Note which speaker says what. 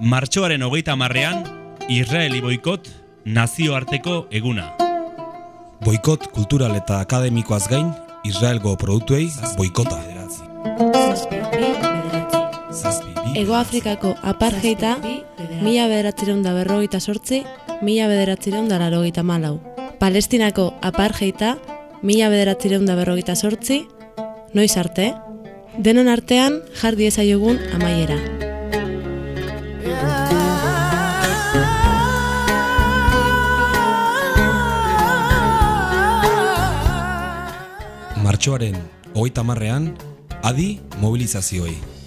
Speaker 1: Martxoaren hogeita marrean, Israeli boikot nazioarteko eguna.
Speaker 2: Boikot kultural eta akademikoaz gain, Israelgo produktuei boikota.
Speaker 3: Ego Afrikako apartheita mila bederatzireun da berrogeita sortzi, mila bederatzireun da larogeita malau. Palestinako apartheita mila bederatzireun da berrogeita sortzi, noiz arte, denon artean jar diezaiogun amaiera.
Speaker 2: Martxoaren hogeita marrean, adi mobilizazioei.